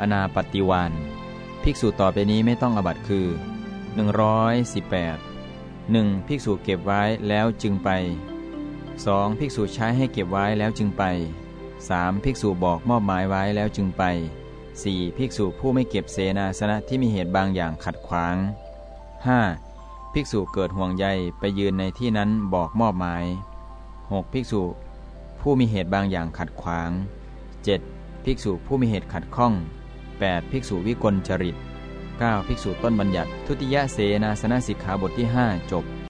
อนาปฏิวานภิกษุต่อไปนี้ไม่ต้องอบัตคือ 118 1. ภิกษุเก็บไว้แล้วจึงไป 2. ภิกษุใช้ให้เก็บไว้แล้วจึงไป 3. ภิกษุบอกมอบหมายไว้แล้วจึงไป 4. ภิกษุผู้ไม่เก็บเสนาสนะที่มีเหตุบางอย่างขัดขวาง 5. ภิกษุเกิดห่วงใยไปยืนในที่นั้นบอกมอบหมาย 6. ภิกษุผู้มีเหตุบางอย่างขัดขวาง 7. ภิกษุผู้มีเหตุขัดข้อง 8. ภิกษุวิกลจริต 9. ภิกษุต้นบัญญัติ ทุติยเสนาสนะสิกขาบทที่ 5 จบ